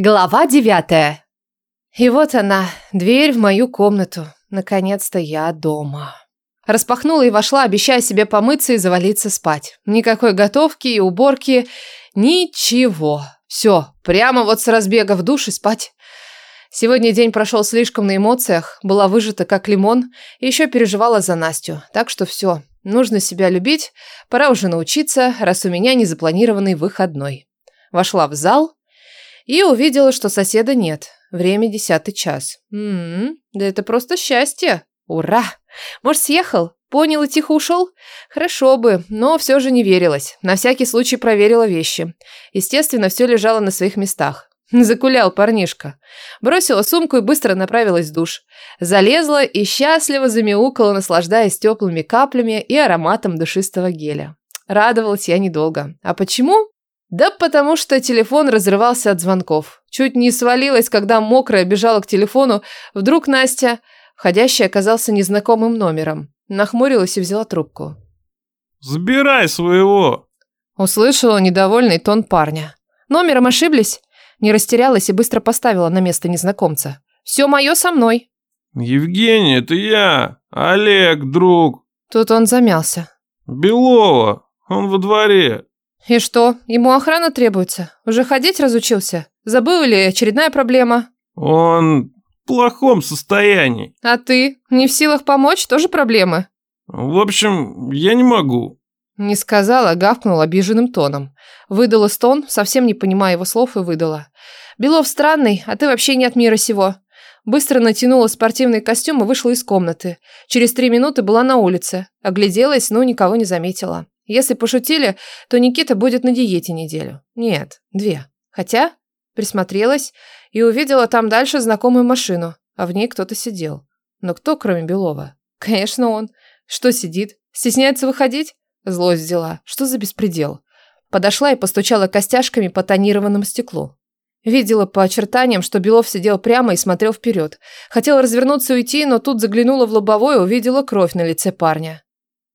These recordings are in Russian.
Глава девятая. И вот она, дверь в мою комнату. Наконец-то я дома. Распахнула и вошла, обещая себе помыться и завалиться спать. Никакой готовки и уборки, ничего. Все, прямо вот с разбега в душ и спать. Сегодня день прошел слишком на эмоциях, была выжата как лимон и еще переживала за Настю. Так что все, нужно себя любить, пора уже научиться, раз у меня незапланированный выходной. Вошла в зал и увидела, что соседа нет. Время десятый час. М-м, да это просто счастье. Ура! Может, съехал? Понял и тихо ушел? Хорошо бы, но все же не верилось. На всякий случай проверила вещи. Естественно, все лежало на своих местах. Закулял парнишка. Бросила сумку и быстро направилась в душ. Залезла и счастливо замяукала, наслаждаясь теплыми каплями и ароматом душистого геля. Радовалась я недолго. А почему? Да потому что телефон разрывался от звонков. Чуть не свалилась, когда мокрая бежала к телефону. Вдруг Настя, входящий оказался незнакомым номером. Нахмурилась и взяла трубку. «Забирай своего!» Услышала недовольный тон парня. Номером ошиблись? Не растерялась и быстро поставила на место незнакомца. «Все мое со мной». «Евгений, это я! Олег, друг!» Тут он замялся. «Белова, он во дворе!» «И что, ему охрана требуется? Уже ходить разучился? Забыл или очередная проблема?» «Он в плохом состоянии». «А ты? Не в силах помочь? Тоже проблемы?» «В общем, я не могу». Не сказала, гавкнула обиженным тоном. Выдала стон, совсем не понимая его слов, и выдала. «Белов странный, а ты вообще не от мира сего». Быстро натянула спортивный костюм и вышла из комнаты. Через три минуты была на улице. Огляделась, но никого не заметила. Если пошутили, то Никита будет на диете неделю. Нет, две. Хотя присмотрелась и увидела там дальше знакомую машину, а в ней кто-то сидел. Но кто, кроме Белова? Конечно, он. Что сидит? Стесняется выходить? Злость взяла. Что за беспредел? Подошла и постучала костяшками по тонированному стеклу. Видела по очертаниям, что Белов сидел прямо и смотрел вперед. Хотела развернуться и уйти, но тут заглянула в лобовое и увидела кровь на лице парня.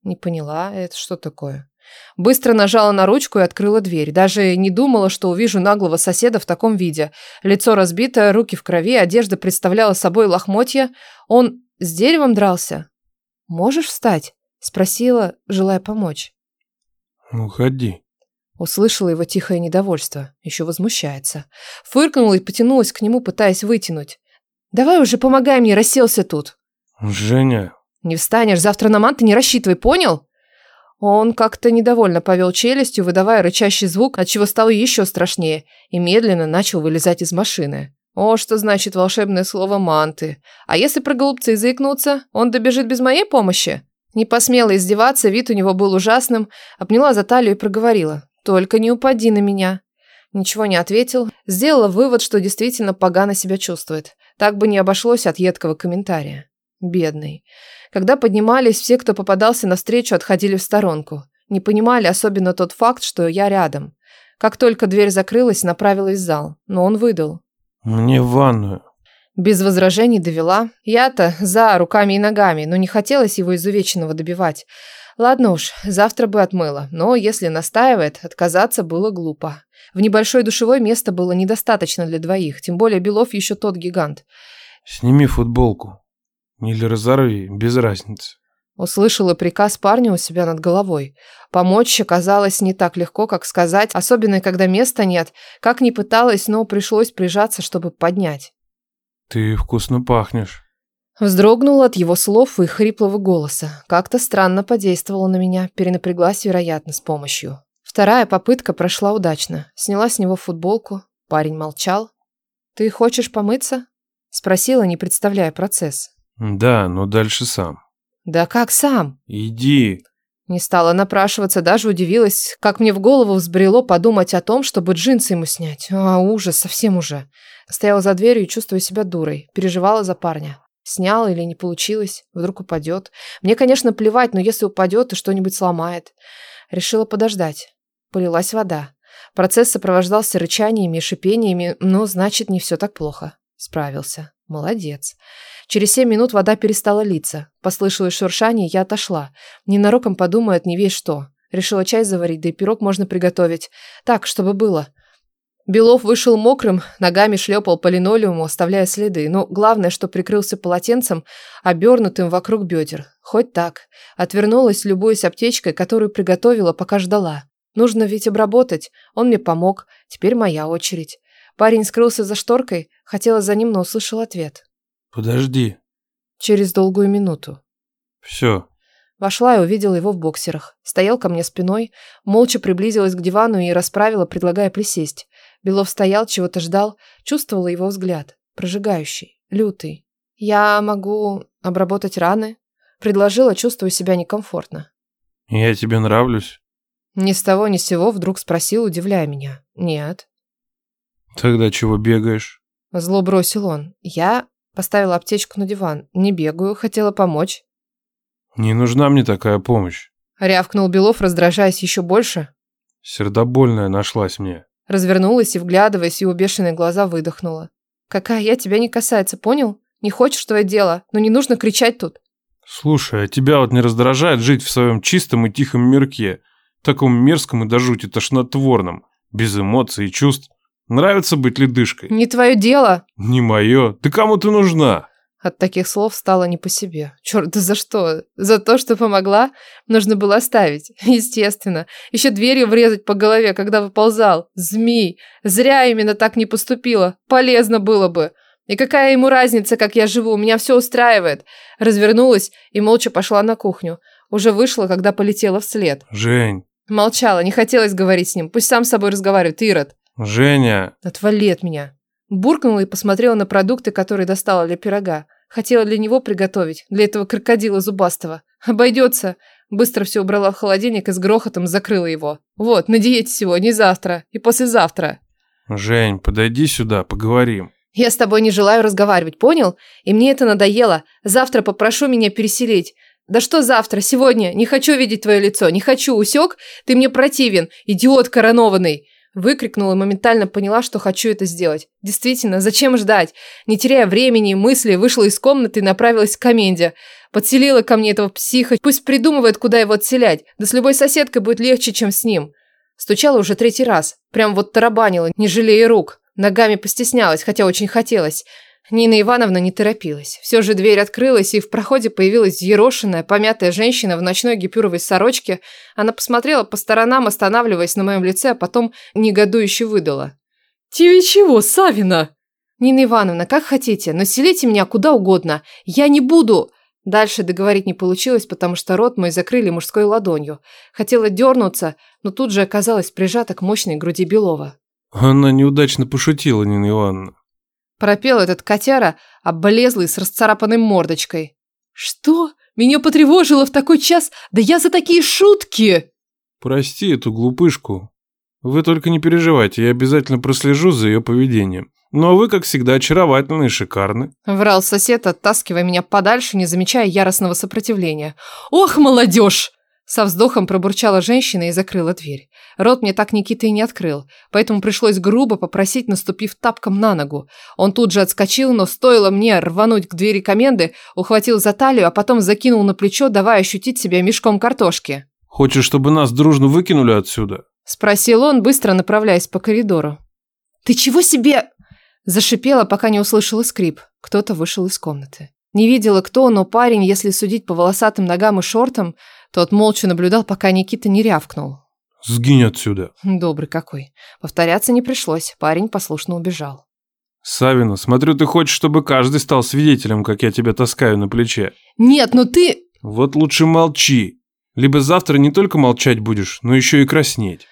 Не поняла, это что такое? Быстро нажала на ручку и открыла дверь. Даже не думала, что увижу наглого соседа в таком виде. Лицо разбитое, руки в крови, одежда представляла собой лохмотья. Он с деревом дрался? «Можешь встать?» – спросила, желая помочь. «Уходи». Услышала его тихое недовольство. Еще возмущается. Фыркнула и потянулась к нему, пытаясь вытянуть. «Давай уже помогай мне, расселся тут». «Женя, «Не встанешь, завтра на манты не рассчитывай, понял?» Он как-то недовольно повел челюстью, выдавая рычащий звук, отчего стало еще страшнее, и медленно начал вылезать из машины. О, что значит волшебное слово «манты». А если про голубцы заикнуться, он добежит без моей помощи? Не посмела издеваться, вид у него был ужасным, обняла за талию и проговорила. «Только не упади на меня». Ничего не ответил, сделала вывод, что действительно погано себя чувствует. Так бы не обошлось от едкого комментария. Бедный. Когда поднимались, все, кто попадался навстречу, отходили в сторонку. Не понимали особенно тот факт, что я рядом. Как только дверь закрылась, направилась в зал. Но он выдал. «Мне в ванную». Без возражений довела. Я-то за руками и ногами, но не хотелось его изувеченного добивать. Ладно уж, завтра бы отмыла, но если настаивает, отказаться было глупо. В небольшой душевой места было недостаточно для двоих, тем более Белов еще тот гигант. «Сними футболку», или разорви, без разницы. Услышала приказ парня у себя над головой. Помочь оказалось не так легко, как сказать, особенно когда места нет. Как ни пыталась, но пришлось прижаться, чтобы поднять. Ты вкусно пахнешь. Вздрогнула от его слов и хриплого голоса. Как-то странно подействовала на меня, перенапряглась, вероятно, с помощью. Вторая попытка прошла удачно. Сняла с него футболку. Парень молчал. «Ты хочешь помыться?» Спросила, не представляя процесс. Да, но дальше сам. Да как сам? Иди. Не стала напрашиваться, даже удивилась, как мне в голову взбрело подумать о том, чтобы джинсы ему снять. А, ужас, совсем уже. Стояла за дверью и чувствую себя дурой. Переживала за парня. Снял или не получилось, вдруг упадет. Мне, конечно, плевать, но если упадет, то что-нибудь сломает. Решила подождать. Полилась вода. Процесс сопровождался рычаниями и шипениями, но значит, не все так плохо. Справился. Молодец. Через семь минут вода перестала литься. Послышалось шуршание, я отошла. Ненароком подумает не весь что. Решила чай заварить, да и пирог можно приготовить. Так, чтобы было. Белов вышел мокрым, ногами шлепал по линолеуму, оставляя следы. Но главное, что прикрылся полотенцем, обернутым вокруг бедер. Хоть так. Отвернулась, любуясь аптечкой, которую приготовила, пока ждала. Нужно ведь обработать. Он мне помог. Теперь моя очередь. Парень скрылся за шторкой, хотела за ним, но услышал ответ. Подожди. Через долгую минуту. Все. Вошла и увидела его в боксерах. Стоял ко мне спиной, молча приблизилась к дивану и расправила, предлагая присесть. Белов стоял, чего-то ждал, чувствовала его взгляд. Прожигающий, лютый. «Я могу обработать раны?» Предложила, чувствуя себя некомфортно. Я тебе нравлюсь? Ни с того ни с сего вдруг спросил, удивляя меня. «Нет». Тогда чего бегаешь? Зло бросил он. Я поставила аптечку на диван. Не бегаю, хотела помочь. Не нужна мне такая помощь. Рявкнул Белов, раздражаясь еще больше. Сердобольная нашлась мне. Развернулась и, вглядываясь его бешеные глаза, выдохнула. «Какая я, тебя не касается, понял? Не хочешь твое дело, но не нужно кричать тут». Слушай, а тебя вот не раздражает жить в своем чистом и тихом мирке, таком мерзком и до жути тошнотворном, без эмоций и чувств? Нравится быть ледышкой? «Не твое дело!» Не мое. Ты кому ты нужна? От таких слов стало не по себе. Черт, да за что? За то, что помогла? Нужно было оставить. Естественно. Еще дверью врезать по голове, когда выползал. Змей. Зря именно так не поступила. Полезно было бы. И какая ему разница, как я живу? Меня все устраивает. Развернулась и молча пошла на кухню. Уже вышла, когда полетела вслед. Жень. Молчала, не хотелось говорить с ним. Пусть сам с собой разговаривает, Ирод. Женя. Отвали от меня. Буркнула и посмотрела на продукты, которые достала для пирога. Хотела для него приготовить, для этого крокодила зубастого. Обойдется. Быстро все убрала в холодильник и с грохотом закрыла его. Вот, на диете сегодня, и завтра, и послезавтра. Жень, подойди сюда, поговорим. Я с тобой не желаю разговаривать, понял? И мне это надоело. Завтра попрошу меня переселить. Да что завтра, сегодня? Не хочу видеть твое лицо, не хочу, усек? Ты мне противен, идиот коронованный. Выкрикнула и моментально поняла, что хочу это сделать. Действительно, зачем ждать? Не теряя времени и мысли, вышла из комнаты и направилась к коменде. Подселила ко мне этого психа, пусть придумывает, куда его отселять. Да с любой соседкой будет легче, чем с ним. Стучала уже третий раз. Прям вот тарабанила, не жалея рук. Ногами постеснялась, хотя очень хотелось. Нина Ивановна не торопилась. Все же дверь открылась, и в проходе появилась ерошенная, помятая женщина в ночной гипюровой сорочке. Она посмотрела по сторонам, останавливаясь на моем лице, а потом негодующе выдала. «Тебе чего, Савина?» «Нина Ивановна, как хотите, но селите меня куда угодно. Я не буду...» Дальше договорить не получилось, потому что рот мой закрыли мужской ладонью. Хотела дернуться, но тут же оказалась прижата к мощной груди Белова. Она неудачно пошутила, Нина Ивановна. Пропел этот котяра, облезлый с расцарапанной мордочкой. «Что? Меня потревожило в такой час? Да я за такие шутки!» Прости эту глупышку. Вы только не переживайте, я обязательно прослежу за ее поведением. Но вы, как всегда, очаровательны и шикарны. Врал сосед, оттаскивая меня подальше, не замечая яростного сопротивления. «Ох, молодежь!» Со вздохом пробурчала женщина и закрыла дверь. Рот мне так Никита и не открыл, поэтому пришлось грубо попросить, наступив тапком на ногу. Он тут же отскочил, но стоило мне рвануть к двери коменды, ухватил за талию, а потом закинул на плечо, давая ощутить себя мешком картошки. Хочешь, чтобы нас дружно выкинули отсюда? Спросил он, быстро направляясь по коридору. «Ты чего себе...» Зашипела, пока не услышала скрип. Кто-то вышел из комнаты. Не видела кто, но парень, если судить по волосатым ногам и шортам, тот молча наблюдал, пока Никита не рявкнул. Сгинь отсюда. Добрый какой. Повторяться не пришлось, парень послушно убежал. Савина, смотрю, ты хочешь, чтобы каждый стал свидетелем, как я тебя таскаю на плече. Нет, но ты... Вот лучше молчи. Либо завтра не только молчать будешь, но еще и краснеть.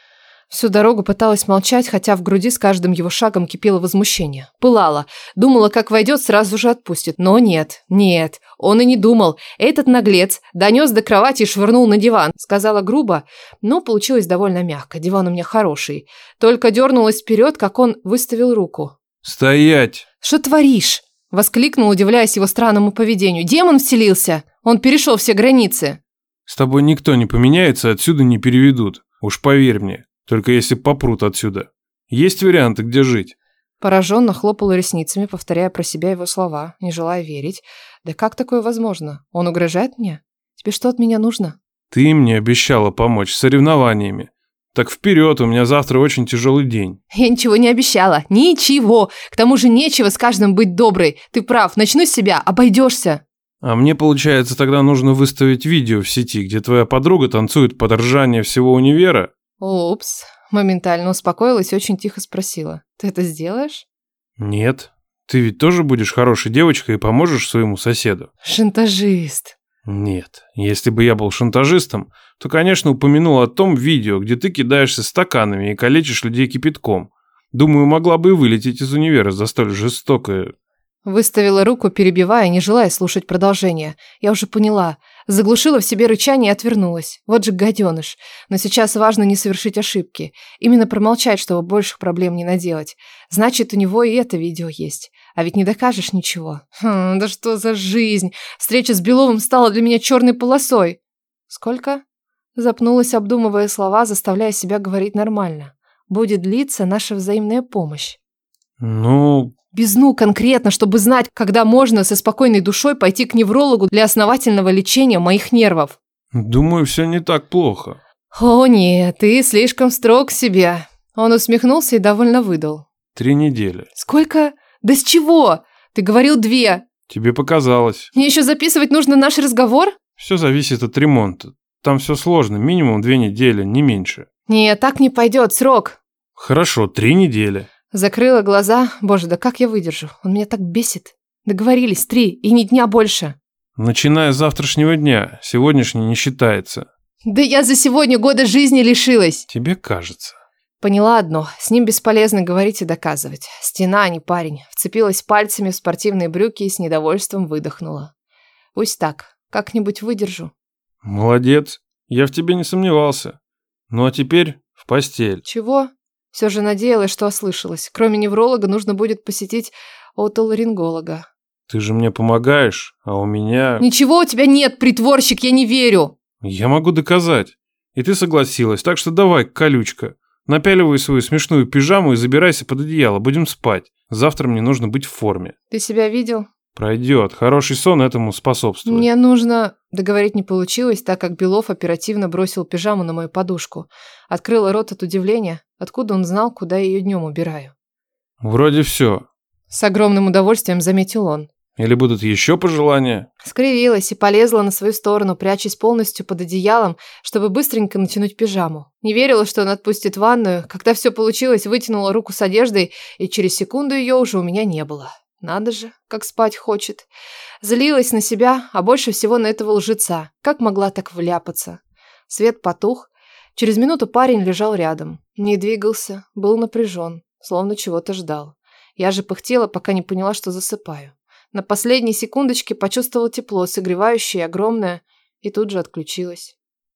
Всю дорогу пыталась молчать, хотя в груди с каждым его шагом кипело возмущение. Пылала. Думала, как войдет, сразу же отпустит. Но нет, нет. Он и не думал. Этот наглец донес до кровати и швырнул на диван. Сказала грубо, но получилось довольно мягко. Диван у меня хороший. Только дернулась вперед, как он выставил руку. «Стоять!» «Что творишь?» Воскликнул, удивляясь его странному поведению. «Демон вселился! Он перешел все границы!» «С тобой никто не поменяется, отсюда не переведут. Уж поверь мне. Только если попрут отсюда. Есть варианты, где жить?» Пораженно хлопала ресницами, повторяя про себя его слова, не желая верить. «Да как такое возможно? Он угрожает мне? Тебе что от меня нужно?» «Ты мне обещала помочь с соревнованиями. Так вперед, у меня завтра очень тяжелый день. Я ничего не обещала. Ничего. К тому же нечего с каждым быть доброй. Ты прав, начну с себя, обойдешься. А мне, получается, тогда нужно выставить видео в сети, где твоя подруга танцует под ржание всего универа? Упс. Моментально успокоилась и очень тихо спросила. Ты это сделаешь? Нет. Ты ведь тоже будешь хорошей девочкой и поможешь своему соседу? Шантажист. Нет. Если бы я был шантажистом, то, конечно, упомянул о том видео, где ты кидаешься стаканами и калечишь людей кипятком. Думаю, могла бы и вылететь из универа за столь жестокое... Выставила руку, перебивая, не желая слушать продолжение. Я уже поняла. Заглушила в себе рычание и отвернулась. Вот же гаденыш. Но сейчас важно не совершить ошибки. Именно промолчать, чтобы больших проблем не наделать. Значит, у него и это видео есть. А ведь не докажешь ничего. Хм, да что за жизнь? Встреча с Беловым стала для меня черной полосой. Сколько? Запнулась, обдумывая слова, заставляя себя говорить нормально. Будет длиться наша взаимная помощь. Ну, Без «ну» конкретно, чтобы знать, когда можно со спокойной душой пойти к неврологу для основательного лечения моих нервов. думаю, все не так плохо. О нет, ты слишком строг к себе. Он усмехнулся и довольно выдал. Три недели. Сколько? Да с чего? Ты говорил две. Тебе показалось. Мне еще записывать нужно наш разговор? Все зависит от ремонта. Там все сложно, минимум две недели, не меньше. Не, так не пойдет, срок. Хорошо, три недели. Закрыла глаза. Боже, да как я выдержу? Он меня так бесит. Договорились, три, и ни дня больше. Начиная с завтрашнего дня, сегодняшний не считается. Да я за сегодня года жизни лишилась. Тебе кажется. Поняла одно, с ним бесполезно говорить и доказывать. Стена, а не парень. Вцепилась пальцами в спортивные брюки и с недовольством выдохнула. Пусть так, как-нибудь выдержу. Молодец. Я в тебе не сомневался. Ну а теперь в постель. Чего? Все же надеялась, что ослышалась. Кроме невролога нужно будет посетить отоларинголога. Ты же мне помогаешь, а у меня... Ничего у тебя нет, притворщик, я не верю. Я могу доказать. И ты согласилась, так что давай, колючка. Напяливай свою смешную пижаму и забирайся под одеяло, будем спать. Завтра мне нужно быть в форме. Ты себя видел? Пройдет. Хороший сон этому способствует. Мне нужно... Договорить не получилось, так как Белов оперативно бросил пижаму на мою подушку. Открыла рот от удивления. Откуда он знал, куда я ее днем убираю? Вроде все. С огромным удовольствием заметил он. Или будут еще пожелания? Скривилась и полезла на свою сторону, прячась полностью под одеялом, чтобы быстренько натянуть пижаму. Не верила, что он отпустит ванную. Когда все получилось, вытянула руку с одеждой, и через секунду ее уже у меня не было. Надо же, как спать хочет. Злилась на себя, а больше всего на этого лжеца. Как могла так вляпаться? Свет потух. Через минуту парень лежал рядом. Не двигался, был напряжен, словно чего-то ждал. Я же пыхтела, пока не поняла, что засыпаю. На последней секундочке почувствовала тепло, согревающее, огромное, и тут же отключилась.